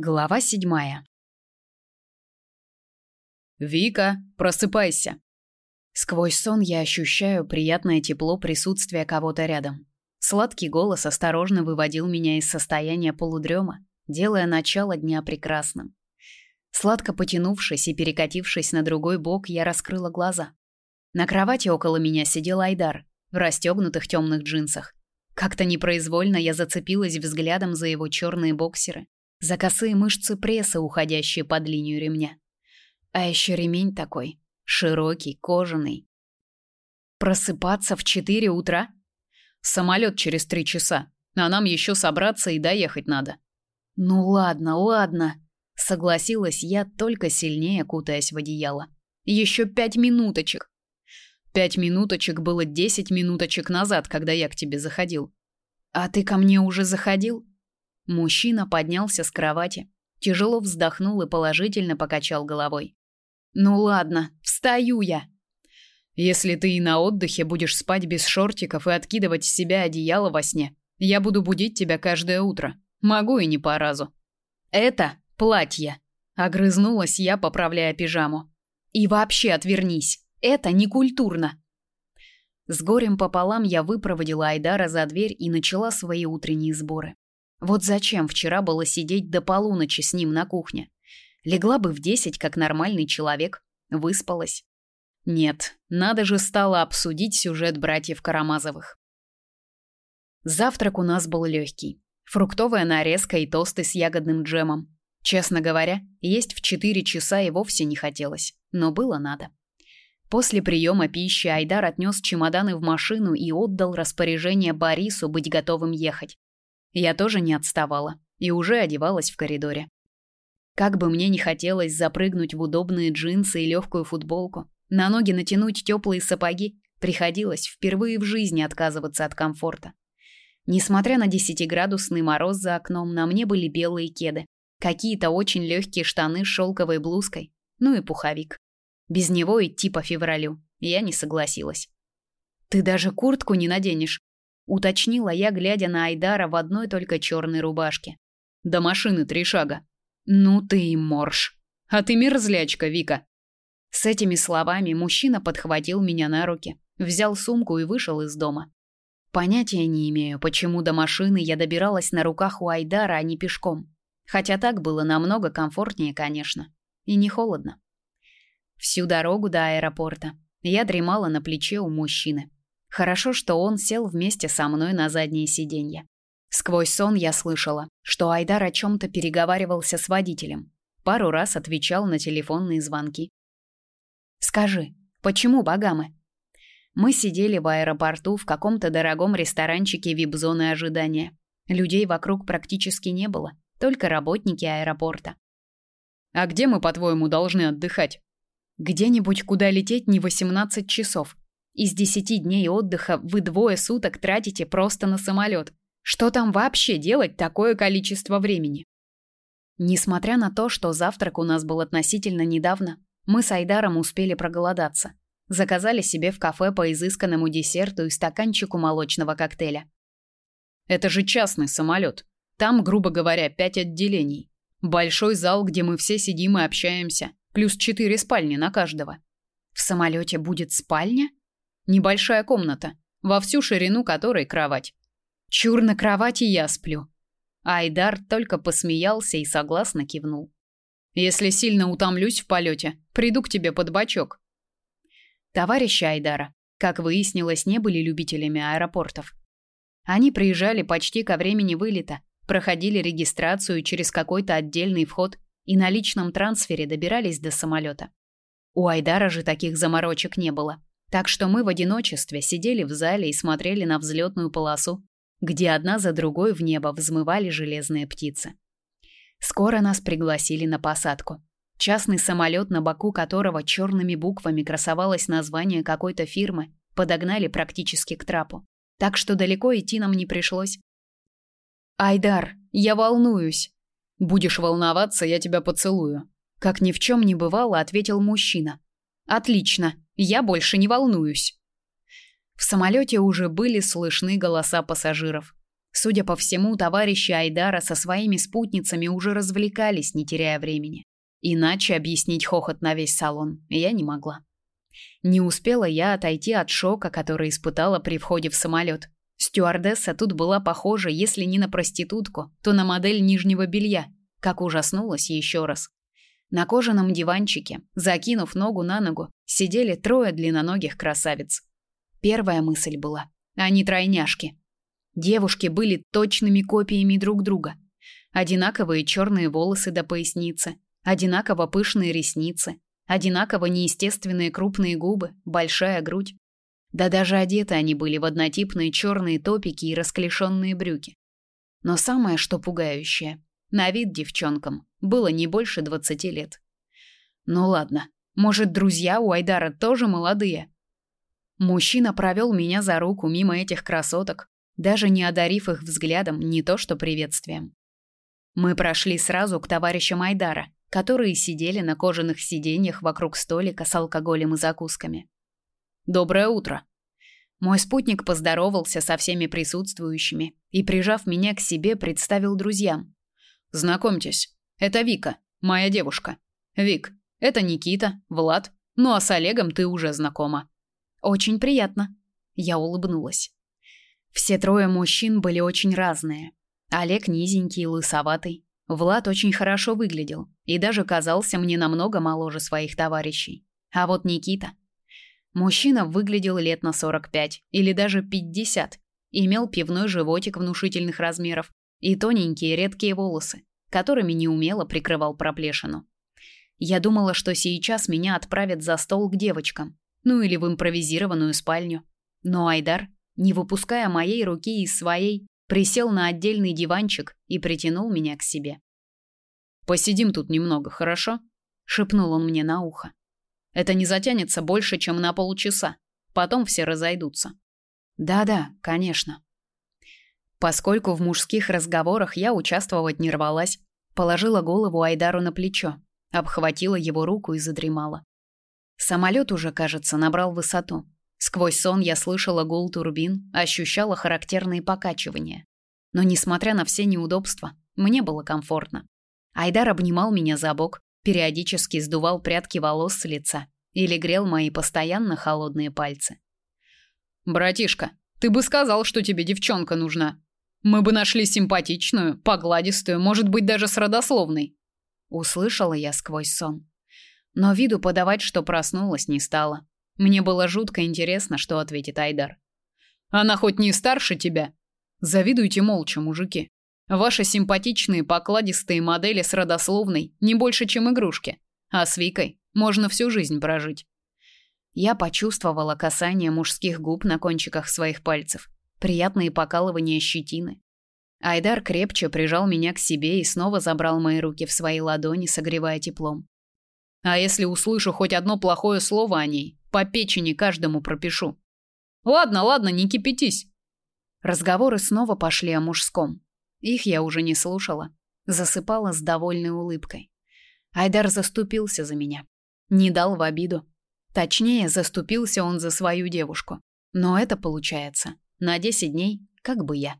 Глава седьмая. «Вика, просыпайся!» Сквозь сон я ощущаю приятное тепло присутствия кого-то рядом. Сладкий голос осторожно выводил меня из состояния полудрема, делая начало дня прекрасным. Сладко потянувшись и перекатившись на другой бок, я раскрыла глаза. На кровати около меня сидел Айдар в расстегнутых темных джинсах. Как-то непроизвольно я зацепилась взглядом за его черные боксеры, за косые мышцы пресса, уходящие под линию ремня. А еще ремень такой, широкий, кожаный. Просыпаться в четыре утра? Самолет через три часа, а нам еще собраться и доехать надо. Ну ладно, ладно, согласилась я, только сильнее кутаясь в одеяло. Еще пять минуточек. Пять минуточек было десять минуточек назад, когда я к тебе заходил. А ты ко мне уже заходил? Мужчина поднялся с кровати, тяжело вздохнул и положительно покачал головой. Ну ладно, встаю я. Если ты и на отдыхе будешь спать без шортиков и откидывать с себя одеяло во сне, я буду будить тебя каждое утро. Могу и не по разу. Это платье, огрызнулась я, поправляя пижаму. И вообще отвернись. Это не культурно. С горем пополам я выпроводила Айдара за дверь и начала свои утренние сборы. Вот зачем вчера было сидеть до полуночи с ним на кухне? Легла бы в десять, как нормальный человек, выспалась. Нет, надо же стало обсудить сюжет братьев Карамазовых. Завтрак у нас был легкий. Фруктовая нарезка и тосты с ягодным джемом. Честно говоря, есть в 4 часа и вовсе не хотелось, но было надо. После приема пищи Айдар отнес чемоданы в машину и отдал распоряжение Борису быть готовым ехать. Я тоже не отставала и уже одевалась в коридоре. Как бы мне не хотелось запрыгнуть в удобные джинсы и легкую футболку, на ноги натянуть теплые сапоги, приходилось впервые в жизни отказываться от комфорта. Несмотря на десятиградусный мороз за окном, на мне были белые кеды, какие-то очень легкие штаны с шелковой блузкой, ну и пуховик. Без него идти по февралю я не согласилась. «Ты даже куртку не наденешь?» Уточнила я, глядя на Айдара в одной только черной рубашке. До машины три шага. Ну ты и морж. А ты мерзлячка, Вика. С этими словами мужчина подхватил меня на руки, взял сумку и вышел из дома. Понятия не имею, почему до машины я добиралась на руках у Айдара, а не пешком. Хотя так было намного комфортнее, конечно, и не холодно. Всю дорогу до аэропорта я дремала на плече у мужчины. Хорошо, что он сел вместе со мной на заднее сиденье. Сквозь сон я слышала, что Айдар о чем то переговаривался с водителем. Пару раз отвечал на телефонные звонки. Скажи, почему Багамы? Мы сидели в аэропорту в каком-то дорогом ресторанчике вип-зоны ожидания. Людей вокруг практически не было, только работники аэропорта. А где мы, по-твоему, должны отдыхать? Где-нибудь, куда лететь не 18 часов. Из десяти дней отдыха вы двое суток тратите просто на самолет. Что там вообще делать такое количество времени? Несмотря на то, что завтрак у нас был относительно недавно, мы с Айдаром успели проголодаться. Заказали себе в кафе по изысканному десерту и стаканчику молочного коктейля. Это же частный самолет. Там, грубо говоря, пять отделений. Большой зал, где мы все сидим и общаемся, плюс четыре спальни на каждого. В самолете будет спальня? Небольшая комната, во всю ширину которой кровать. Чур на кровати я сплю. Айдар только посмеялся и согласно кивнул. Если сильно утомлюсь в полете, приду к тебе под бочок. Товарищи Айдара, как выяснилось, не были любителями аэропортов. Они приезжали почти ко времени вылета, проходили регистрацию через какой-то отдельный вход и на личном трансфере добирались до самолета. У Айдара же таких заморочек не было. Так что мы в одиночестве сидели в зале и смотрели на взлетную полосу, где одна за другой в небо взмывали железные птицы. Скоро нас пригласили на посадку. Частный самолет, на боку которого черными буквами красовалось название какой-то фирмы, подогнали практически к трапу. Так что далеко идти нам не пришлось. Айдар, я волнуюсь. Будешь волноваться, я тебя поцелую, как ни в чем не бывало, ответил мужчина. Отлично. Я больше не волнуюсь. В самолете уже были слышны голоса пассажиров. Судя по всему, товарищи Айдара со своими спутницами уже развлекались, не теряя времени. Иначе объяснить хохот на весь салон я не могла. Не успела я отойти от шока, который испытала при входе в самолет. Стюардесса тут была похожа, если не на проститутку, то на модель нижнего белья. Как ужаснулась еще раз. На кожаном диванчике, закинув ногу на ногу, сидели трое длинноногих красавиц. Первая мысль была: они тройняшки. Девушки были точными копиями друг друга. Одинаковые черные волосы до поясницы, одинаково пышные ресницы, одинаково неестественные крупные губы, большая грудь. Да даже одеты они были в однотипные черные топики и расклешенные брюки. Но самое что пугающее, на вид девчонкам было не больше двадцати лет. Ну ладно, может, друзья у Айдара тоже молодые? Мужчина провел меня за руку мимо этих красоток, даже не одарив их взглядом, не то что приветствием. Мы прошли сразу к товарищам Айдара, которые сидели на кожаных сиденьях вокруг столика с алкоголем и закусками. Доброе утро. Мой спутник поздоровался со всеми присутствующими и, прижав меня к себе, представил друзьям. Знакомьтесь, это Вика, моя девушка. Вик, это Никита, Влад. Ну а с Олегом ты уже знакома. Очень приятно. Я улыбнулась. Все трое мужчин были очень разные. Олег низенький, лысоватый. Влад очень хорошо выглядел и даже казался мне намного моложе своих товарищей. А вот Никита. Мужчина выглядел лет на 45 или даже 50. Имел пивной животик внушительных размеров и тоненькие редкие волосы, которыми неумело прикрывал проплешину. Я думала, что сейчас меня отправят за стол к девочкам, ну или в импровизированную спальню. Но Айдар, не выпуская моей руки из своей, присел на отдельный диванчик и притянул меня к себе. Посидим тут немного, хорошо? шепнул он мне на ухо. Это не затянется больше, чем на полчаса. Потом все разойдутся. Да-да, конечно. Поскольку в мужских разговорах я участвовать не рвалась, положила голову Айдару на плечо, обхватила его руку и задремала. Самолет уже, кажется, набрал высоту. Сквозь сон я слышала гул турбин, ощущала характерные покачивания. Но несмотря на все неудобства, мне было комфортно. Айдар обнимал меня за бок, периодически сдувал прядки волос с лица или грел мои постоянно холодные пальцы. Братишка, ты бы сказал, что тебе девчонка нужна. Мы бы нашли симпатичную, погладистую, может быть, даже с родословной. Услышала я сквозь сон. Но виду подавать, что проснулась, не стала. Мне было жутко интересно, что ответит Айдар. Она хоть не старше тебя? Завидуйте молча, мужики. Ваши симпатичные покладистые модели с родословной не больше, чем игрушки. А с Викой можно всю жизнь прожить. Я почувствовала касание мужских губ на кончиках своих пальцев, приятные покалывания щетины. Айдар крепче прижал меня к себе и снова забрал мои руки в свои ладони, согревая теплом. А если услышу хоть одно плохое слово о ней, по печени каждому пропишу. Ладно, ладно, не кипятись. Разговоры снова пошли о мужском. Их я уже не слушала, засыпала с довольной улыбкой. Айдар заступился за меня, не дал в обиду. Точнее, заступился он за свою девушку. Но это получается на 10 дней, как бы я.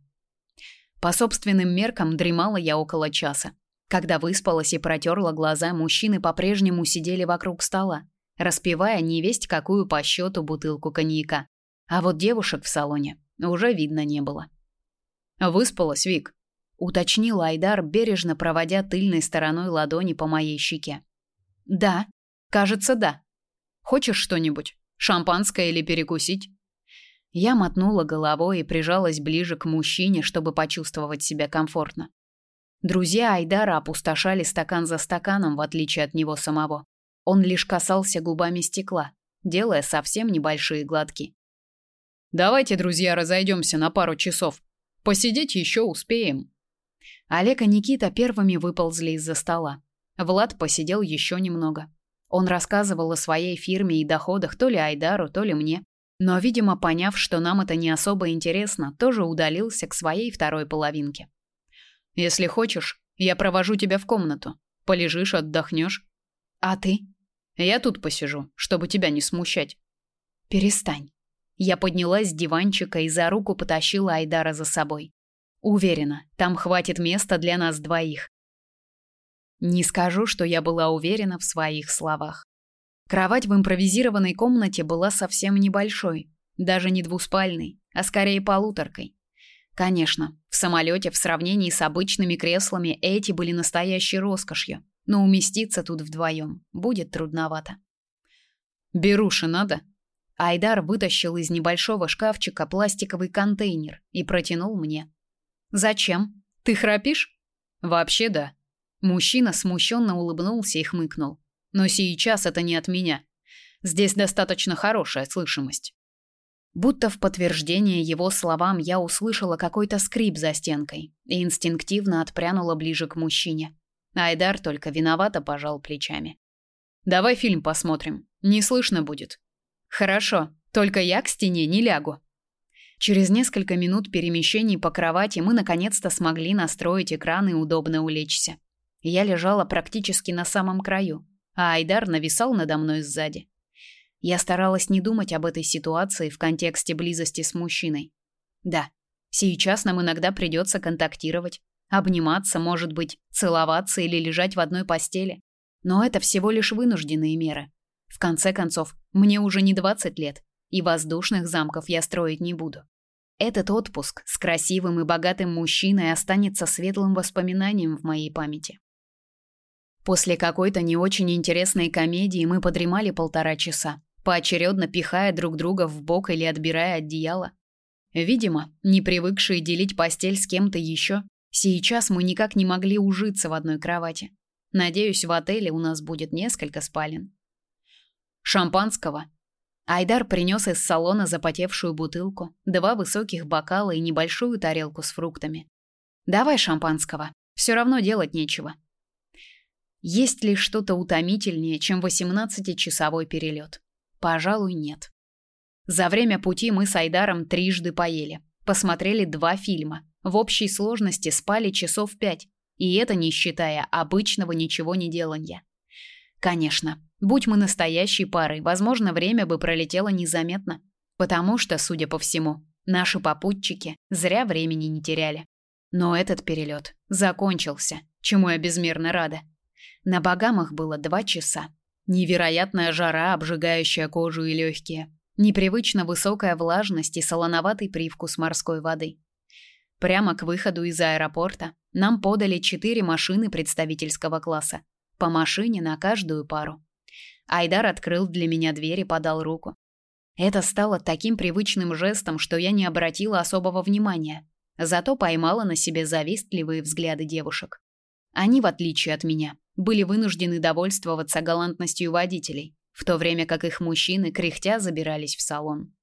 По собственным меркам дремала я около часа. Когда выспалась и протерла глаза, мужчины по-прежнему сидели вокруг стола распивая невесть какую по счету бутылку коньяка. А вот девушек в салоне уже видно не было. «Выспалась, Вик?» — уточнил Айдар, бережно проводя тыльной стороной ладони по моей щеке. «Да, кажется, да. Хочешь что-нибудь? Шампанское или перекусить?» Я мотнула головой и прижалась ближе к мужчине, чтобы почувствовать себя комфортно. Друзья Айдара опустошали стакан за стаканом, в отличие от него самого. Он лишь касался губами стекла, делая совсем небольшие глотки. Давайте, друзья, разойдемся на пару часов. Посидеть еще успеем. Олег и Никита первыми выползли из-за стола. Влад посидел еще немного. Он рассказывал о своей фирме и доходах то ли Айдару, то ли мне. Но, видимо, поняв, что нам это не особо интересно, тоже удалился к своей второй половинке. Если хочешь, я провожу тебя в комнату. Полежишь, отдохнешь. А ты? Я тут посижу, чтобы тебя не смущать. Перестань. Я поднялась с диванчика и за руку потащила Айдара за собой. Уверена, там хватит места для нас двоих. Не скажу, что я была уверена в своих словах. Кровать в импровизированной комнате была совсем небольшой, даже не двуспальной, а скорее полуторкой. Конечно, в самолете в сравнении с обычными креслами эти были настоящей роскошью, но уместиться тут вдвоем будет трудновато. «Беруши надо?» Айдар вытащил из небольшого шкафчика пластиковый контейнер и протянул мне. «Зачем? Ты храпишь?» «Вообще да». Мужчина смущенно улыбнулся и хмыкнул. «Но сейчас это не от меня. Здесь достаточно хорошая слышимость». Будто в подтверждение его словам я услышала какой-то скрип за стенкой и инстинктивно отпрянула ближе к мужчине. Айдар только виновато пожал плечами. «Давай фильм посмотрим. Не слышно будет». «Хорошо, только я к стене не лягу». Через несколько минут перемещений по кровати мы наконец-то смогли настроить экран и удобно улечься. Я лежала практически на самом краю, а Айдар нависал надо мной сзади. Я старалась не думать об этой ситуации в контексте близости с мужчиной. Да, сейчас нам иногда придется контактировать, обниматься, может быть, целоваться или лежать в одной постели. Но это всего лишь вынужденные меры. В конце концов, мне уже не 20 лет, и воздушных замков я строить не буду. Этот отпуск с красивым и богатым мужчиной останется светлым воспоминанием в моей памяти. После какой-то не очень интересной комедии мы подремали полтора часа поочередно пихая друг друга в бок или отбирая одеяло. Видимо, не привыкшие делить постель с кем-то еще, сейчас мы никак не могли ужиться в одной кровати. Надеюсь, в отеле у нас будет несколько спален. Шампанского. Айдар принес из салона запотевшую бутылку, два высоких бокала и небольшую тарелку с фруктами. Давай шампанского. Все равно делать нечего. Есть ли что-то утомительнее, чем 18-часовой перелет? Пожалуй, нет. За время пути мы с Айдаром трижды поели, посмотрели два фильма. В общей сложности спали часов пять, и это не считая обычного ничего не делания. Конечно, будь мы настоящей парой, возможно, время бы пролетело незаметно, потому что, судя по всему, наши попутчики зря времени не теряли. Но этот перелет закончился, чему я безмерно рада. На Багамах было два часа, Невероятная жара, обжигающая кожу и легкие. Непривычно высокая влажность и солоноватый привкус морской воды. Прямо к выходу из аэропорта нам подали четыре машины представительского класса. По машине на каждую пару. Айдар открыл для меня дверь и подал руку. Это стало таким привычным жестом, что я не обратила особого внимания. Зато поймала на себе завистливые взгляды девушек. Они, в отличие от меня, были вынуждены довольствоваться галантностью водителей, в то время как их мужчины кряхтя забирались в салон.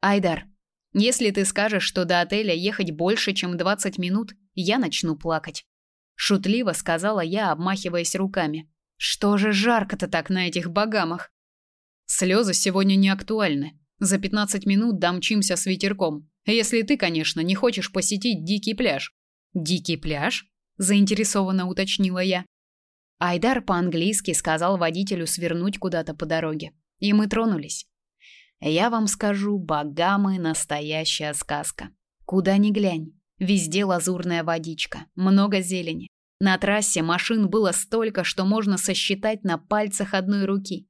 Айдар, если ты скажешь, что до отеля ехать больше, чем 20 минут, я начну плакать, шутливо сказала я, обмахиваясь руками. Что же жарко-то так на этих богамах? Слезы сегодня не актуальны. За 15 минут домчимся с ветерком. Если ты, конечно, не хочешь посетить дикий пляж. Дикий пляж? Заинтересованно уточнила я. Айдар по-английски сказал водителю свернуть куда-то по дороге, и мы тронулись. Я вам скажу, Багамы настоящая сказка. Куда ни глянь, везде лазурная водичка, много зелени. На трассе машин было столько, что можно сосчитать на пальцах одной руки.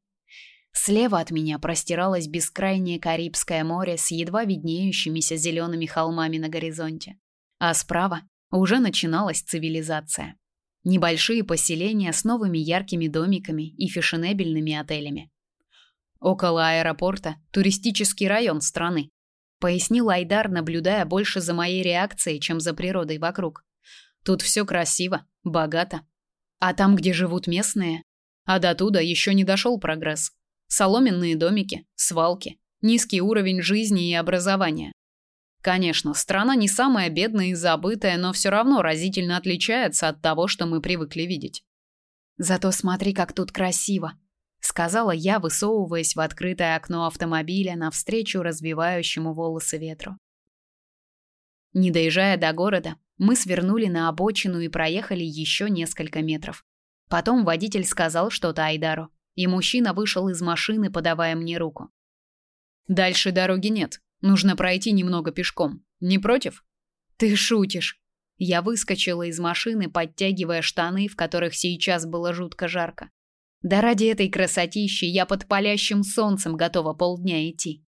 Слева от меня простиралось бескрайнее Карибское море с едва виднеющимися зелеными холмами на горизонте, а справа уже начиналась цивилизация. Небольшие поселения с новыми яркими домиками и фешенебельными отелями. Около аэропорта туристический район страны, пояснил Айдар, наблюдая больше за моей реакцией, чем за природой вокруг. Тут все красиво, богато. А там, где живут местные, а до туда еще не дошел прогресс. Соломенные домики, свалки, низкий уровень жизни и образования. Конечно, страна не самая бедная и забытая, но все равно разительно отличается от того, что мы привыкли видеть. Зато смотри, как тут красиво, сказала я, высовываясь в открытое окно автомобиля навстречу развивающему волосы ветру. Не доезжая до города, мы свернули на обочину и проехали еще несколько метров. Потом водитель сказал что-то Айдару, и мужчина вышел из машины, подавая мне руку. Дальше дороги нет, Нужно пройти немного пешком. Не против? Ты шутишь. Я выскочила из машины, подтягивая штаны, в которых сейчас было жутко жарко. Да ради этой красотищи я под палящим солнцем готова полдня идти.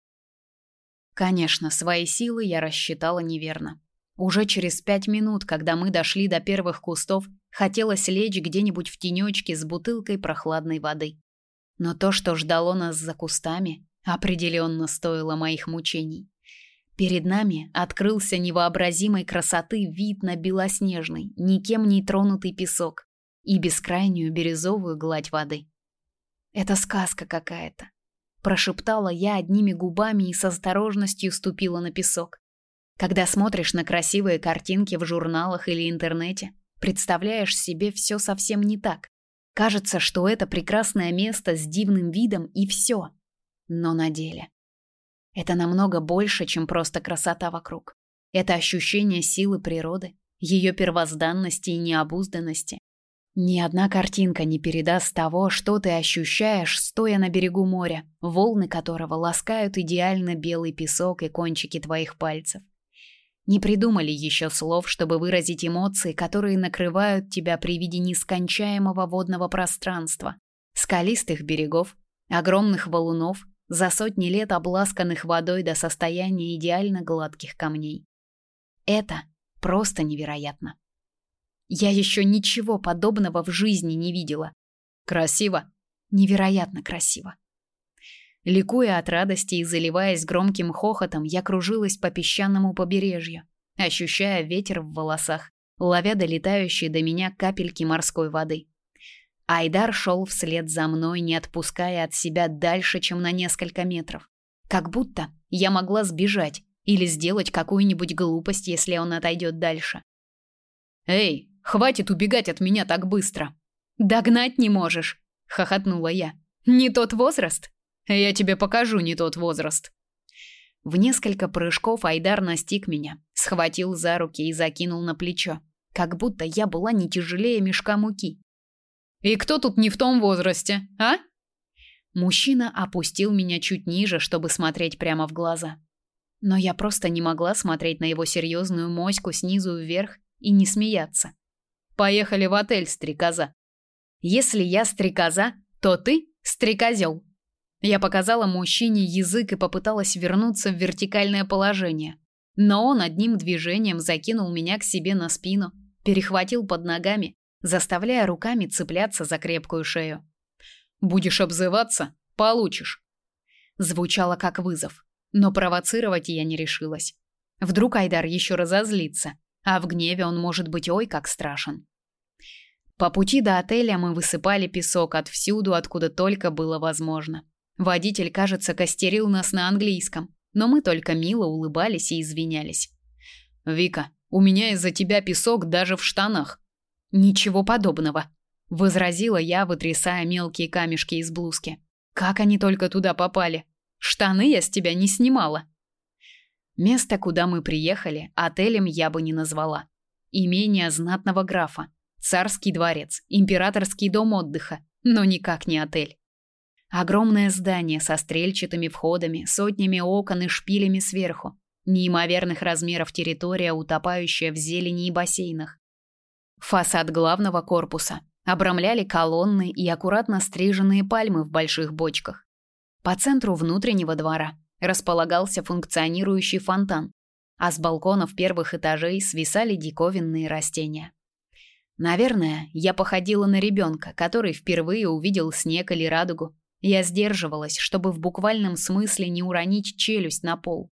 Конечно, свои силы я рассчитала неверно. Уже через пять минут, когда мы дошли до первых кустов, хотелось лечь где-нибудь в тенечке с бутылкой прохладной воды. Но то, что ждало нас за кустами, определенно стоило моих мучений. Перед нами открылся невообразимой красоты вид на белоснежный, никем не тронутый песок и бескрайнюю бирюзовую гладь воды. Это сказка какая-то, прошептала я одними губами и с осторожностью ступила на песок. Когда смотришь на красивые картинки в журналах или интернете, представляешь себе все совсем не так. Кажется, что это прекрасное место с дивным видом и все. Но на деле это намного больше, чем просто красота вокруг. Это ощущение силы природы, ее первозданности и необузданности. Ни одна картинка не передаст того, что ты ощущаешь, стоя на берегу моря, волны которого ласкают идеально белый песок и кончики твоих пальцев. Не придумали еще слов, чтобы выразить эмоции, которые накрывают тебя при виде нескончаемого водного пространства, скалистых берегов, огромных валунов, за сотни лет обласканных водой до состояния идеально гладких камней. Это просто невероятно. Я еще ничего подобного в жизни не видела. Красиво, невероятно красиво. Ликуя от радости и заливаясь громким хохотом, я кружилась по песчаному побережью, ощущая ветер в волосах, ловя долетающие до меня капельки морской воды. Айдар шел вслед за мной, не отпуская от себя дальше, чем на несколько метров. Как будто я могла сбежать или сделать какую-нибудь глупость, если он отойдет дальше. «Эй, хватит убегать от меня так быстро!» «Догнать не можешь!» — хохотнула я. «Не тот возраст?» Я тебе покажу не тот возраст. В несколько прыжков Айдар настиг меня, схватил за руки и закинул на плечо, как будто я была не тяжелее мешка муки. И кто тут не в том возрасте, а? Мужчина опустил меня чуть ниже, чтобы смотреть прямо в глаза. Но я просто не могла смотреть на его серьезную моську снизу вверх и не смеяться. Поехали в отель, стрекоза. Если я стрекоза, то ты стрекозел. Я показала мужчине язык и попыталась вернуться в вертикальное положение. Но он одним движением закинул меня к себе на спину, перехватил под ногами, заставляя руками цепляться за крепкую шею. «Будешь обзываться – получишь». Звучало как вызов, но провоцировать я не решилась. Вдруг Айдар еще разозлится, а в гневе он может быть ой как страшен. По пути до отеля мы высыпали песок отвсюду, откуда только было возможно. Водитель, кажется, костерил нас на английском, но мы только мило улыбались и извинялись. Вика, у меня из-за тебя песок даже в штанах. Ничего подобного, возразила я, вытрясая мелкие камешки из блузки. Как они только туда попали? Штаны я с тебя не снимала. Место, куда мы приехали, отелем я бы не назвала. Имение знатного графа, царский дворец, императорский дом отдыха, но никак не отель. Огромное здание со стрельчатыми входами, сотнями окон и шпилями сверху. Неимоверных размеров территория, утопающая в зелени и бассейнах. Фасад главного корпуса обрамляли колонны и аккуратно стриженные пальмы в больших бочках. По центру внутреннего двора располагался функционирующий фонтан, а с балконов первых этажей свисали диковинные растения. Наверное, я походила на ребенка, который впервые увидел снег или радугу я сдерживалась, чтобы в буквальном смысле не уронить челюсть на пол.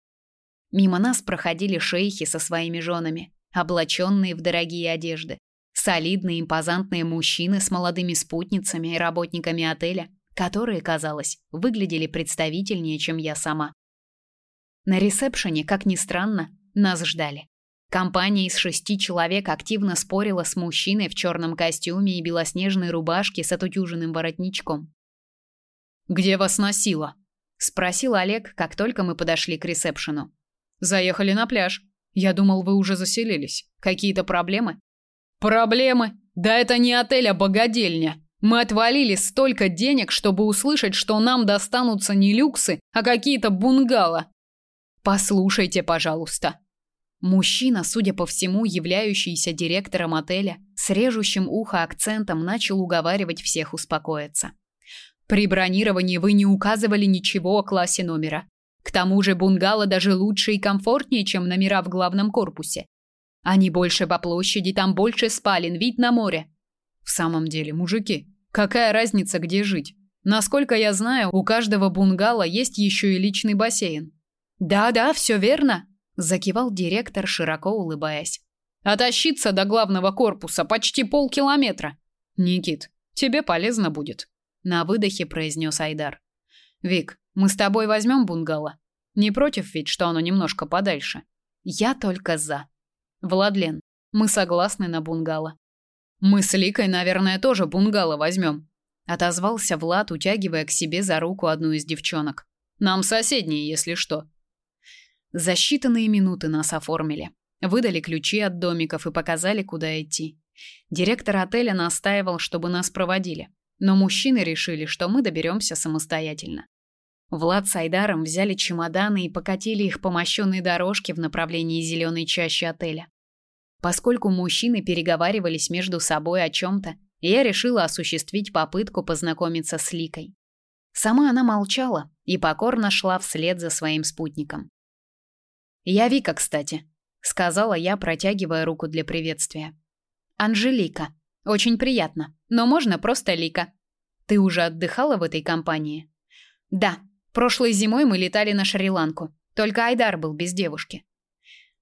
Мимо нас проходили шейхи со своими женами, облаченные в дорогие одежды, солидные импозантные мужчины с молодыми спутницами и работниками отеля, которые, казалось, выглядели представительнее, чем я сама. На ресепшене, как ни странно, нас ждали. Компания из шести человек активно спорила с мужчиной в черном костюме и белоснежной рубашке с отутюженным воротничком. Где вас носило? спросил Олег, как только мы подошли к ресепшену. Заехали на пляж. Я думал, вы уже заселились. Какие-то проблемы? Проблемы? Да это не отель, а богадельня. Мы отвалили столько денег, чтобы услышать, что нам достанутся не люксы, а какие-то бунгало. Послушайте, пожалуйста. Мужчина, судя по всему, являющийся директором отеля, с режущим ухо акцентом начал уговаривать всех успокоиться. При бронировании вы не указывали ничего о классе номера. К тому же бунгало даже лучше и комфортнее, чем номера в главном корпусе. Они больше по площади, там больше спален, вид на море. В самом деле, мужики, какая разница, где жить? Насколько я знаю, у каждого бунгало есть еще и личный бассейн. Да-да, все верно, закивал директор, широко улыбаясь. А до главного корпуса почти полкилометра. Никит, тебе полезно будет, на выдохе произнес Айдар. Вик, мы с тобой возьмем бунгало. Не против ведь, что оно немножко подальше. Я только за. Владлен, мы согласны на бунгало. Мы с Ликой, наверное, тоже бунгало возьмем. Отозвался Влад, утягивая к себе за руку одну из девчонок. Нам соседние, если что. За считанные минуты нас оформили. Выдали ключи от домиков и показали, куда идти. Директор отеля настаивал, чтобы нас проводили. Но мужчины решили, что мы доберемся самостоятельно. Влад с Айдаром взяли чемоданы и покатили их по мощенной дорожке в направлении зеленой чащи отеля. Поскольку мужчины переговаривались между собой о чем-то, я решила осуществить попытку познакомиться с Ликой. Сама она молчала и покорно шла вслед за своим спутником. «Я Вика, кстати», — сказала я, протягивая руку для приветствия. «Анжелика. Очень приятно, но можно просто Лика. Ты уже отдыхала в этой компании?» «Да. Прошлой зимой мы летали на Шри-Ланку. Только Айдар был без девушки.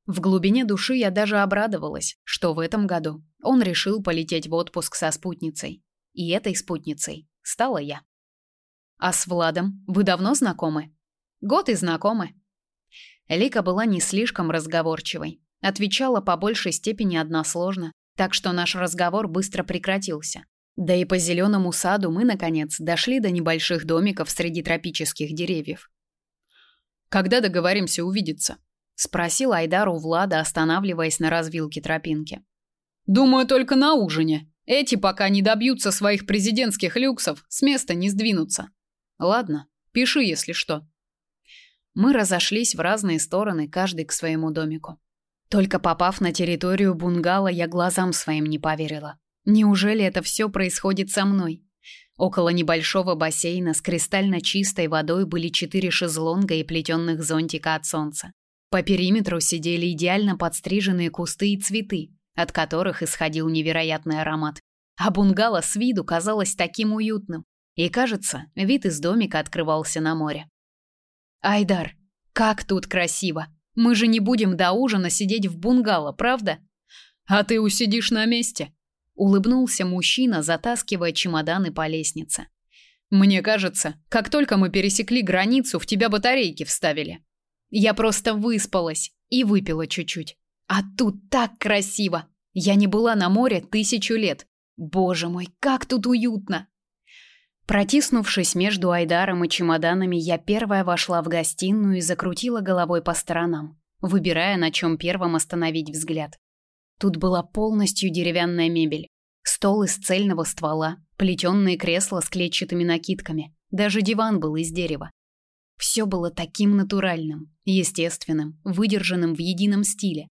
В глубине души я даже обрадовалась, что в этом году он решил полететь в отпуск со спутницей. И этой спутницей стала я. А с Владом вы давно знакомы? Год и знакомы. Лика была не слишком разговорчивой, отвечала по большей степени односложно, так что наш разговор быстро прекратился. Да и по зеленому саду мы наконец дошли до небольших домиков среди тропических деревьев. Когда договоримся увидеться? спросил Айдар у Влада, останавливаясь на развилке тропинки. Думаю, только на ужине. Эти пока не добьются своих президентских люксов, с места не сдвинутся. Ладно, пиши, если что. Мы разошлись в разные стороны, каждый к своему домику. Только попав на территорию бунгало, я глазам своим не поверила. Неужели это все происходит со мной? Около небольшого бассейна с кристально чистой водой были четыре шезлонга и плетенных зонтика от солнца. По периметру сидели идеально подстриженные кусты и цветы, от которых исходил невероятный аромат. А бунгало с виду казалось таким уютным. И, кажется, вид из домика открывался на море. «Айдар, как тут красиво! Мы же не будем до ужина сидеть в бунгало, правда?» «А ты усидишь на месте», — улыбнулся мужчина, затаскивая чемоданы по лестнице. «Мне кажется, как только мы пересекли границу, в тебя батарейки вставили». Я просто выспалась и выпила чуть-чуть. А тут так красиво. Я не была на море тысячу лет. Боже мой, как тут уютно. Протиснувшись между Айдаром и чемоданами, я первая вошла в гостиную и закрутила головой по сторонам, выбирая, на чем первым остановить взгляд. Тут была полностью деревянная мебель. Стол из цельного ствола, плетеные кресла с клетчатыми накидками. Даже диван был из дерева. Все было таким натуральным, естественным, выдержанным в едином стиле.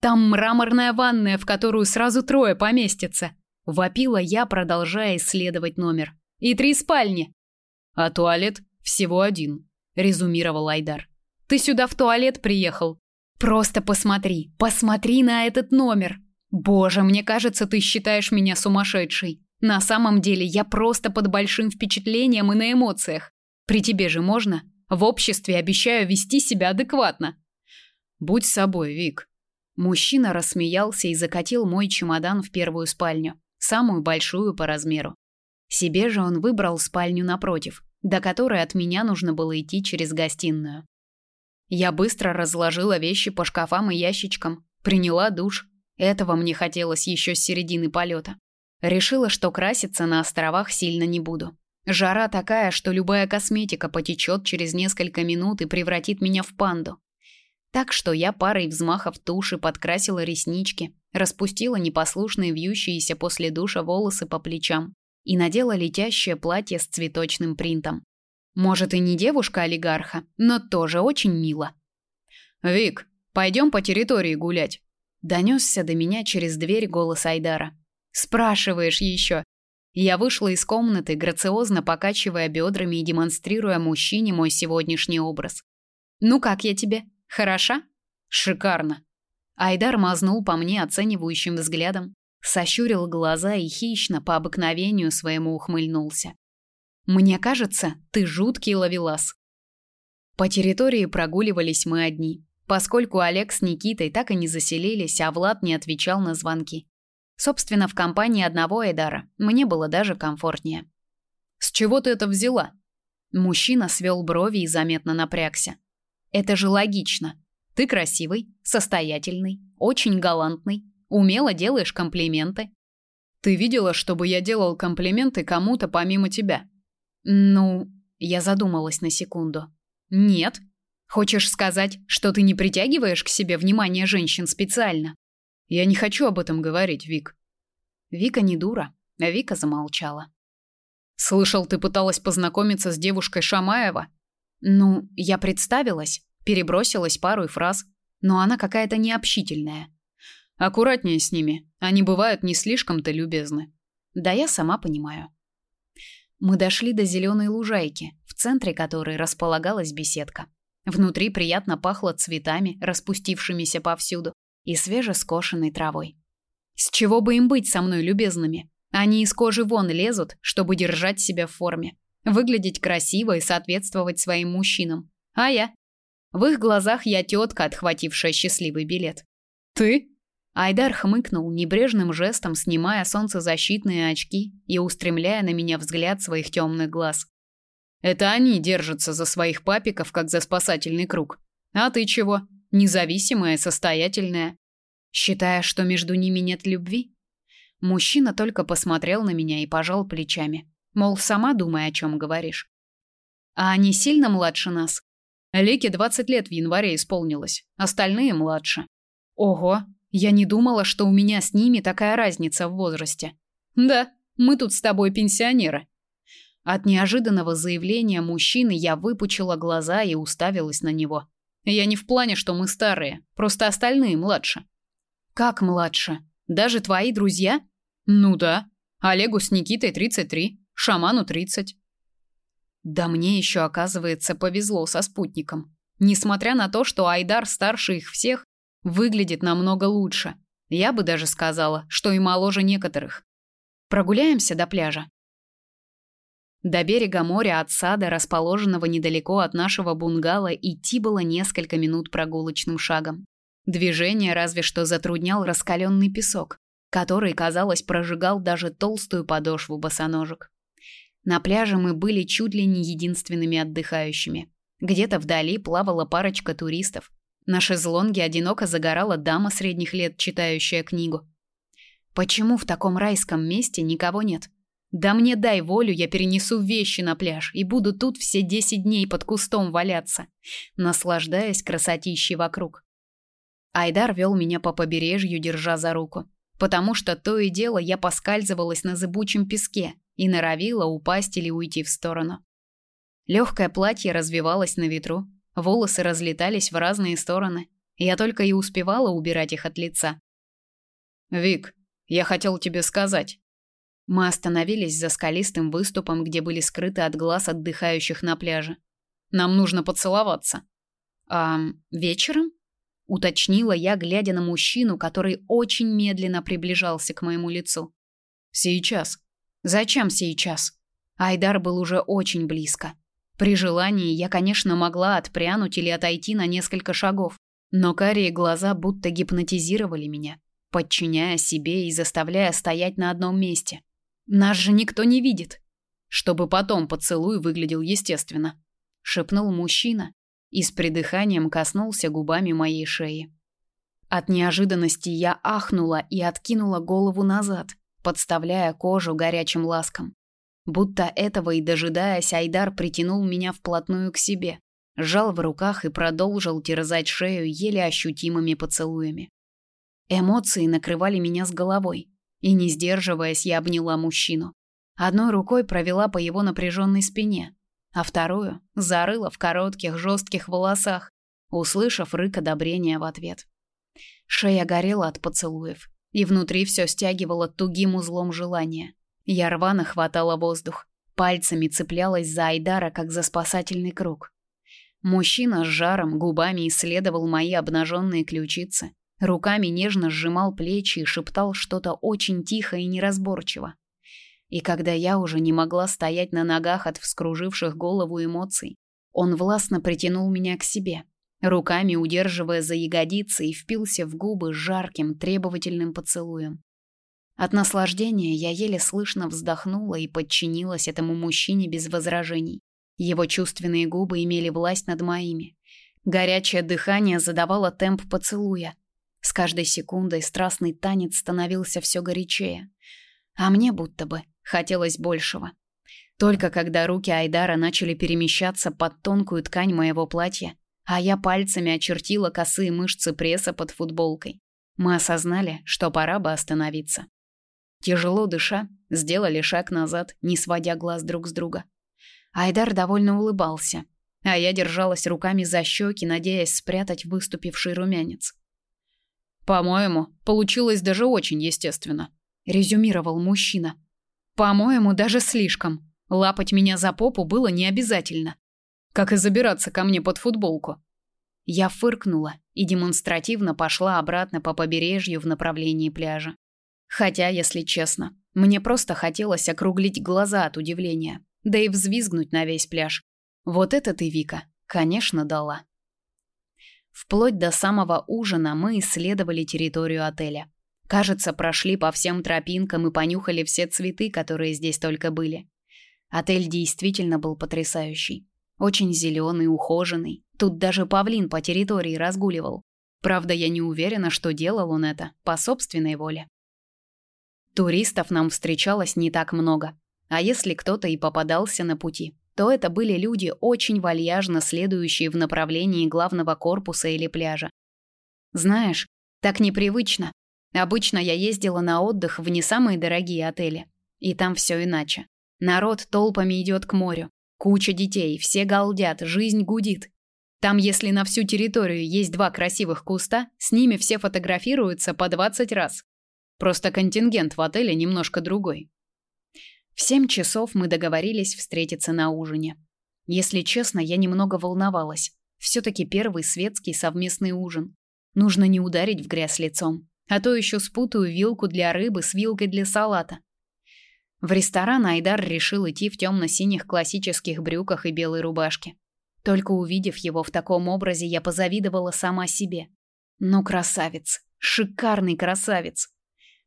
Там мраморная ванная, в которую сразу трое поместится, вопила я, продолжая исследовать номер. И три спальни. А туалет всего один, резюмировал Айдар. Ты сюда в туалет приехал? Просто посмотри, посмотри на этот номер. Боже, мне кажется, ты считаешь меня сумасшедшей. На самом деле, я просто под большим впечатлением и на эмоциях. При тебе же можно? В обществе обещаю вести себя адекватно. Будь собой, Вик. Мужчина рассмеялся и закатил мой чемодан в первую спальню, самую большую по размеру. Себе же он выбрал спальню напротив, до которой от меня нужно было идти через гостиную. Я быстро разложила вещи по шкафам и ящичкам, приняла душ. Этого мне хотелось еще с середины полета. Решила, что краситься на островах сильно не буду. Жара такая, что любая косметика потечет через несколько минут и превратит меня в панду. Так что я парой взмахов туши подкрасила реснички, распустила непослушные вьющиеся после душа волосы по плечам и надела летящее платье с цветочным принтом. Может и не девушка олигарха, но тоже очень мило. Вик, Пойдем по территории гулять. Донесся до меня через дверь голос Айдара. Спрашиваешь еще. Я вышла из комнаты, грациозно покачивая бедрами и демонстрируя мужчине мой сегодняшний образ. Ну как я тебе? Хороша? Шикарно. Айдар мазнул по мне оценивающим взглядом, сощурил глаза и хищно по обыкновению своему ухмыльнулся. Мне кажется, ты жуткий ловелас. По территории прогуливались мы одни, поскольку Олег с Никитой так и не заселились, а Влад не отвечал на звонки. Собственно, в компании одного Эдара мне было даже комфортнее. С чего ты это взяла? Мужчина свел брови и заметно напрягся. Это же логично. Ты красивый, состоятельный, очень галантный, умело делаешь комплименты. Ты видела, чтобы я делал комплименты кому-то помимо тебя? Ну, я задумалась на секунду. Нет. Хочешь сказать, что ты не притягиваешь к себе внимание женщин специально? Я не хочу об этом говорить, Вик. Вика не дура, а Вика замолчала. Слышал, ты пыталась познакомиться с девушкой Шамаева? Ну, я представилась, перебросилась парой фраз, но она какая-то необщительная. Аккуратнее с ними, они бывают не слишком-то любезны. Да я сама понимаю. Мы дошли до зеленой лужайки, в центре которой располагалась беседка. Внутри приятно пахло цветами, распустившимися повсюду, и свежескошенной травой. С чего бы им быть со мной любезными? Они из кожи вон лезут, чтобы держать себя в форме, выглядеть красиво и соответствовать своим мужчинам. А я? В их глазах я тетка, отхватившая счастливый билет. Ты? Айдар хмыкнул, небрежным жестом снимая солнцезащитные очки и устремляя на меня взгляд своих темных глаз. Это они держатся за своих папиков, как за спасательный круг. А ты чего? Независимая, состоятельная. Считая, что между ними нет любви? Мужчина только посмотрел на меня и пожал плечами. Мол, сама думай, о чем говоришь. А они сильно младше нас? Леке 20 лет в январе исполнилось, остальные младше. Ого, я не думала, что у меня с ними такая разница в возрасте. Да, мы тут с тобой пенсионеры. От неожиданного заявления мужчины я выпучила глаза и уставилась на него. Я не в плане, что мы старые, просто остальные младше. Как младше? Даже твои друзья? Ну да. Олегу с Никитой 33, Шаману 30. Да мне еще, оказывается, повезло со спутником. Несмотря на то, что Айдар старше их всех, Выглядит намного лучше. Я бы даже сказала, что и моложе некоторых. Прогуляемся до пляжа. До берега моря от сада, расположенного недалеко от нашего бунгало, идти было несколько минут прогулочным шагом. Движение разве что затруднял раскаленный песок, который, казалось, прожигал даже толстую подошву босоножек. На пляже мы были чуть ли не единственными отдыхающими. Где-то вдали плавала парочка туристов, на шезлонге одиноко загорала дама средних лет, читающая книгу. Почему в таком райском месте никого нет? Да мне дай волю, я перенесу вещи на пляж и буду тут все десять дней под кустом валяться, наслаждаясь красотищей вокруг. Айдар вел меня по побережью, держа за руку, потому что то и дело я поскальзывалась на зыбучем песке и норовила упасть или уйти в сторону. Легкое платье развивалось на ветру, Волосы разлетались в разные стороны. Я только и успевала убирать их от лица. «Вик, я хотел тебе сказать». Мы остановились за скалистым выступом, где были скрыты от глаз отдыхающих на пляже. «Нам нужно поцеловаться». «А вечером?» — уточнила я, глядя на мужчину, который очень медленно приближался к моему лицу. «Сейчас». «Зачем сейчас?» Айдар был уже очень близко. При желании я, конечно, могла отпрянуть или отойти на несколько шагов, но карие глаза будто гипнотизировали меня, подчиняя себе и заставляя стоять на одном месте. Нас же никто не видит. Чтобы потом поцелуй выглядел естественно, шепнул мужчина и с придыханием коснулся губами моей шеи. От неожиданности я ахнула и откинула голову назад, подставляя кожу горячим ласкам. Будто этого и дожидаясь, Айдар притянул меня вплотную к себе, сжал в руках и продолжил терзать шею еле ощутимыми поцелуями. Эмоции накрывали меня с головой, и не сдерживаясь, я обняла мужчину. Одной рукой провела по его напряженной спине, а вторую зарыла в коротких жестких волосах, услышав рык одобрения в ответ. Шея горела от поцелуев, и внутри все стягивало тугим узлом желания. Я рвано хватала воздух, пальцами цеплялась за Айдара, как за спасательный круг. Мужчина с жаром губами исследовал мои обнаженные ключицы, руками нежно сжимал плечи и шептал что-то очень тихо и неразборчиво. И когда я уже не могла стоять на ногах от вскруживших голову эмоций, он властно притянул меня к себе, руками удерживая за ягодицы и впился в губы жарким, требовательным поцелуем. От наслаждения я еле слышно вздохнула и подчинилась этому мужчине без возражений. Его чувственные губы имели власть над моими. Горячее дыхание задавало темп поцелуя. С каждой секундой страстный танец становился все горячее. А мне будто бы хотелось большего. Только когда руки Айдара начали перемещаться под тонкую ткань моего платья, а я пальцами очертила косые мышцы пресса под футболкой, мы осознали, что пора бы остановиться. Тяжело дыша, сделали шаг назад, не сводя глаз друг с друга. Айдар довольно улыбался, а я держалась руками за щеки, надеясь спрятать выступивший румянец. «По-моему, получилось даже очень естественно», — резюмировал мужчина. «По-моему, даже слишком. Лапать меня за попу было не обязательно. Как и забираться ко мне под футболку». Я фыркнула и демонстративно пошла обратно по побережью в направлении пляжа. Хотя, если честно, мне просто хотелось округлить глаза от удивления, да и взвизгнуть на весь пляж. Вот это ты, Вика, конечно, дала. Вплоть до самого ужина мы исследовали территорию отеля. Кажется, прошли по всем тропинкам и понюхали все цветы, которые здесь только были. Отель действительно был потрясающий. Очень зеленый, ухоженный. Тут даже павлин по территории разгуливал. Правда, я не уверена, что делал он это по собственной воле. Туристов нам встречалось не так много. А если кто-то и попадался на пути, то это были люди, очень вальяжно следующие в направлении главного корпуса или пляжа. Знаешь, так непривычно. Обычно я ездила на отдых в не самые дорогие отели. И там все иначе. Народ толпами идет к морю. Куча детей, все галдят, жизнь гудит. Там, если на всю территорию есть два красивых куста, с ними все фотографируются по 20 раз. Просто контингент в отеле немножко другой. В семь часов мы договорились встретиться на ужине. Если честно, я немного волновалась. Все-таки первый светский совместный ужин. Нужно не ударить в грязь лицом, а то еще спутаю вилку для рыбы с вилкой для салата. В ресторан Айдар решил идти в темно-синих классических брюках и белой рубашке. Только увидев его в таком образе, я позавидовала сама себе. Ну, красавец, шикарный красавец.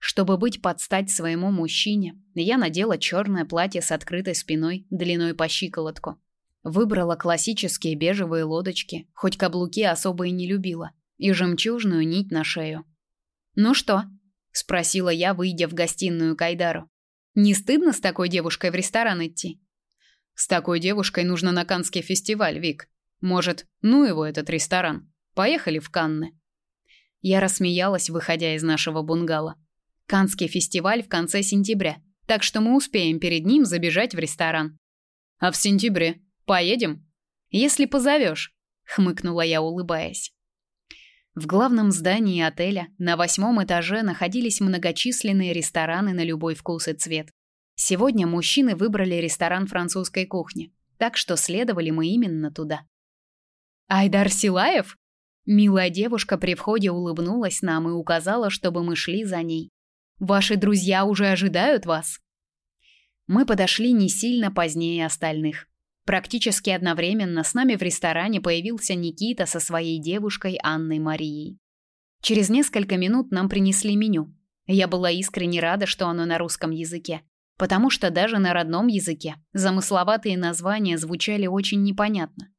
Чтобы быть под стать своему мужчине, я надела черное платье с открытой спиной, длиной по щиколотку. Выбрала классические бежевые лодочки, хоть каблуки особо и не любила, и жемчужную нить на шею. «Ну что?» – спросила я, выйдя в гостиную Кайдару. «Не стыдно с такой девушкой в ресторан идти?» «С такой девушкой нужно на Каннский фестиваль, Вик. Может, ну его этот ресторан. Поехали в Канны». Я рассмеялась, выходя из нашего бунгало. Канский фестиваль в конце сентября, так что мы успеем перед ним забежать в ресторан. А в сентябре поедем? Если позовешь, хмыкнула я, улыбаясь. В главном здании отеля на восьмом этаже находились многочисленные рестораны на любой вкус и цвет. Сегодня мужчины выбрали ресторан французской кухни, так что следовали мы именно туда. Айдар Силаев? Милая девушка при входе улыбнулась нам и указала, чтобы мы шли за ней. Ваши друзья уже ожидают вас. Мы подошли не сильно позднее остальных. Практически одновременно с нами в ресторане появился Никита со своей девушкой Анной Марией. Через несколько минут нам принесли меню. Я была искренне рада, что оно на русском языке, потому что даже на родном языке замысловатые названия звучали очень непонятно.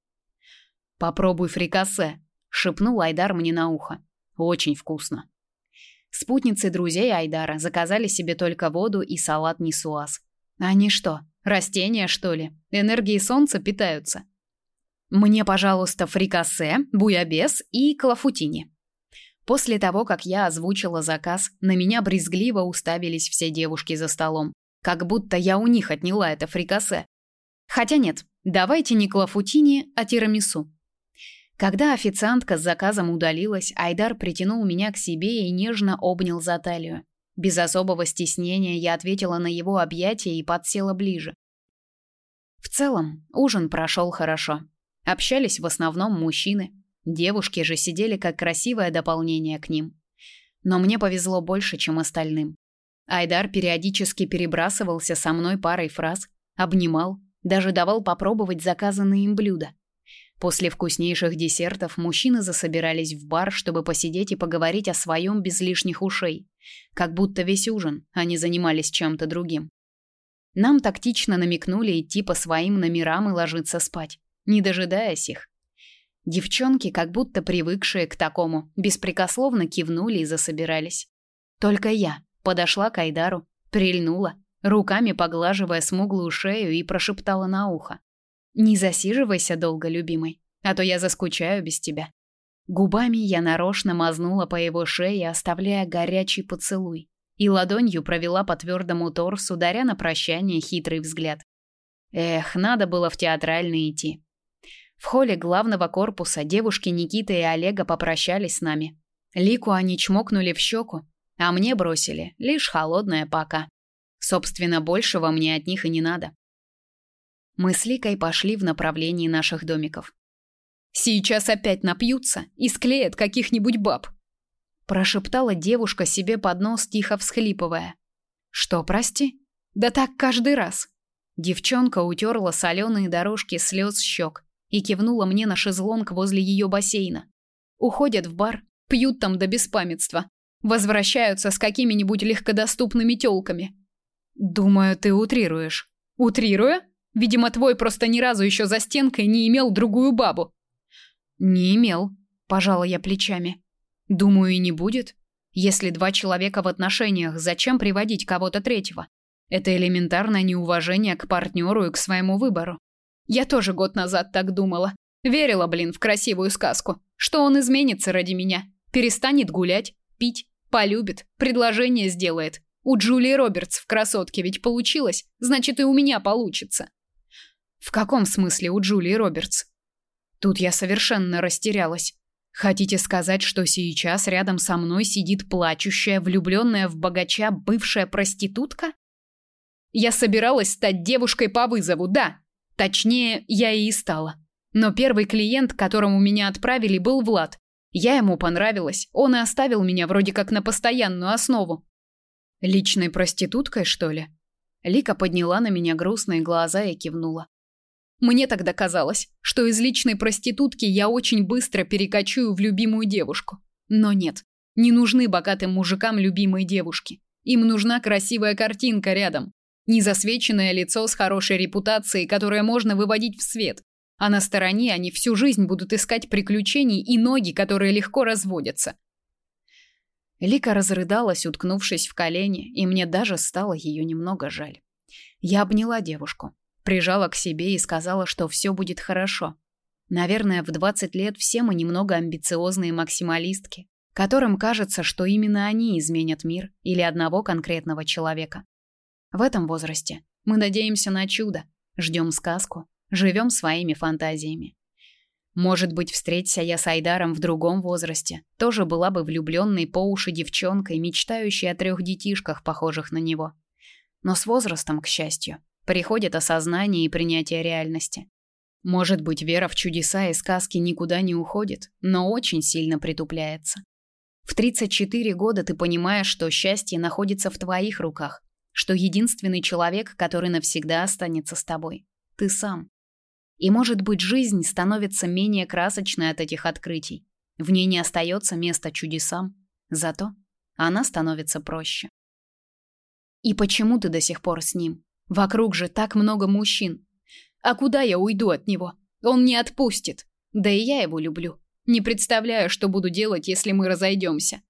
Попробуй фрикасе, шепнул Айдар мне на ухо. Очень вкусно. Спутницы друзей Айдара заказали себе только воду и салат нисуаз. Они что, растения, что ли? Энергией солнца питаются. Мне, пожалуйста, фрикасе, буябес и клафутини. После того, как я озвучила заказ, на меня брезгливо уставились все девушки за столом, как будто я у них отняла это фрикасе. Хотя нет, давайте не клафутини, а тирамису. Когда официантка с заказом удалилась, Айдар притянул меня к себе и нежно обнял за талию. Без особого стеснения я ответила на его объятия и подсела ближе. В целом, ужин прошел хорошо. Общались в основном мужчины. Девушки же сидели как красивое дополнение к ним. Но мне повезло больше, чем остальным. Айдар периодически перебрасывался со мной парой фраз, обнимал, даже давал попробовать заказанные им блюда. После вкуснейших десертов мужчины засобирались в бар, чтобы посидеть и поговорить о своем без лишних ушей, как будто весь ужин они занимались чем-то другим. Нам тактично намекнули идти по своим номерам и ложиться спать, не дожидаясь их. Девчонки, как будто привыкшие к такому, беспрекословно кивнули и засобирались. Только я подошла к Айдару, прильнула, руками поглаживая смуглую шею и прошептала на ухо: не засиживайся долго, любимый, а то я заскучаю без тебя. Губами я нарочно мазнула по его шее, оставляя горячий поцелуй, и ладонью провела по твердому торсу, даря на прощание хитрый взгляд. Эх, надо было в театральный идти. В холле главного корпуса девушки Никиты и Олега попрощались с нами. Лику они чмокнули в щеку, а мне бросили лишь холодное пока. Собственно, большего мне от них и не надо. Мы с Ликой пошли в направлении наших домиков. Сейчас опять напьются и склеят каких-нибудь баб, прошептала девушка себе под нос, тихо всхлипывая. Что, прости? Да так каждый раз. Девчонка утерла соленые дорожки слез с щек и кивнула мне на шезлонг возле ее бассейна. Уходят в бар, пьют там до беспамятства, возвращаются с какими-нибудь легкодоступными тёлками. Думаю, ты утрируешь. Утрируя? Видимо, твой просто ни разу еще за стенкой не имел другую бабу. Не имел, пожала я плечами. Думаю, и не будет. Если два человека в отношениях, зачем приводить кого-то третьего? Это элементарное неуважение к партнеру и к своему выбору. Я тоже год назад так думала. Верила, блин, в красивую сказку, что он изменится ради меня, перестанет гулять, пить, полюбит, предложение сделает. У Джулии Робертс в красотке ведь получилось, значит и у меня получится. В каком смысле у Джулии Робертс? Тут я совершенно растерялась. Хотите сказать, что сейчас рядом со мной сидит плачущая, влюбленная в богача бывшая проститутка? Я собиралась стать девушкой по вызову, да. Точнее, я и стала. Но первый клиент, которому меня отправили, был Влад. Я ему понравилась. Он и оставил меня вроде как на постоянную основу. Личной проституткой, что ли? Лика подняла на меня грустные глаза и кивнула. Мне тогда казалось, что из личной проститутки я очень быстро перекочую в любимую девушку. Но нет, не нужны богатым мужикам любимые девушки. Им нужна красивая картинка рядом. Незасвеченное лицо с хорошей репутацией, которое можно выводить в свет. А на стороне они всю жизнь будут искать приключений и ноги, которые легко разводятся. Лика разрыдалась, уткнувшись в колени, и мне даже стало ее немного жаль. Я обняла девушку, прижала к себе и сказала, что все будет хорошо. Наверное, в 20 лет все мы немного амбициозные максималистки, которым кажется, что именно они изменят мир или одного конкретного человека. В этом возрасте мы надеемся на чудо, ждем сказку, живем своими фантазиями. Может быть, встреться я с Айдаром в другом возрасте, тоже была бы влюбленной по уши девчонкой, мечтающей о трех детишках, похожих на него. Но с возрастом, к счастью, Приходит осознание и принятие реальности. Может быть, вера в чудеса и сказки никуда не уходит, но очень сильно притупляется. В 34 года ты понимаешь, что счастье находится в твоих руках, что единственный человек, который навсегда останется с тобой ты сам. И может быть, жизнь становится менее красочной от этих открытий. В ней не остается места чудесам, зато она становится проще. И почему ты до сих пор с ним? Вокруг же так много мужчин. А куда я уйду от него? Он не отпустит. Да и я его люблю. Не представляю, что буду делать, если мы разойдемся.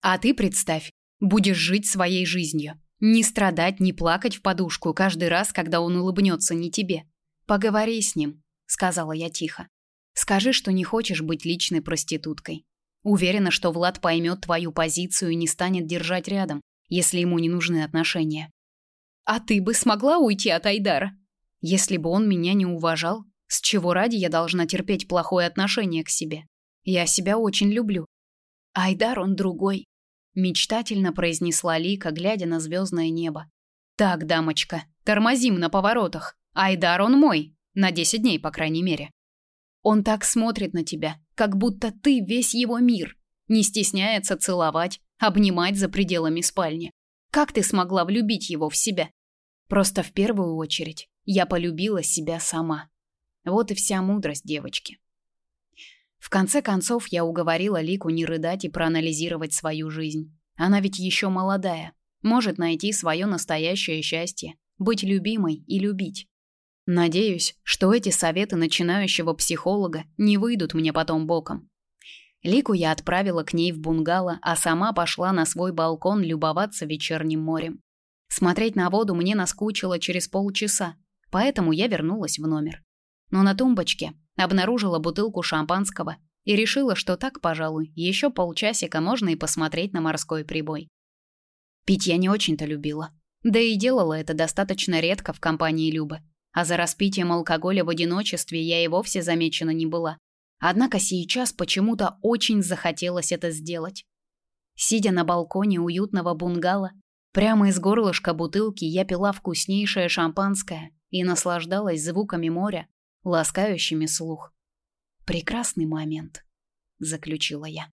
А ты представь, будешь жить своей жизнью. Не страдать, не плакать в подушку каждый раз, когда он улыбнется не тебе. Поговори с ним, сказала я тихо. Скажи, что не хочешь быть личной проституткой. Уверена, что Влад поймет твою позицию и не станет держать рядом, если ему не нужны отношения. А ты бы смогла уйти от Айдара? Если бы он меня не уважал, С чего ради я должна терпеть плохое отношение к себе? Я себя очень люблю. Айдар он другой, мечтательно произнесла Лика, глядя на звездное небо. Так, дамочка, тормозим на поворотах. Айдар он мой, на 10 дней, по крайней мере. Он так смотрит на тебя, как будто ты весь его мир. Не стесняется целовать, обнимать за пределами спальни. Как ты смогла влюбить его в себя? Просто в первую очередь я полюбила себя сама. Вот и вся мудрость девочки. В конце концов я уговорила Лику не рыдать и проанализировать свою жизнь. Она ведь еще молодая, может найти свое настоящее счастье, быть любимой и любить. Надеюсь, что эти советы начинающего психолога не выйдут мне потом боком. Лику я отправила к ней в бунгало, а сама пошла на свой балкон любоваться вечерним морем. Смотреть на воду мне наскучило через полчаса, поэтому я вернулась в номер. Но на тумбочке обнаружила бутылку шампанского и решила, что так, пожалуй, еще полчасика можно и посмотреть на морской прибой. Пить я не очень-то любила. Да и делала это достаточно редко в компании Любы. А за распитием алкоголя в одиночестве я и вовсе замечена не была. Однако сейчас почему-то очень захотелось это сделать. Сидя на балконе уютного бунгало, прямо из горлышка бутылки я пила вкуснейшее шампанское и наслаждалась звуками моря, ласкающими слух. Прекрасный момент, заключила я.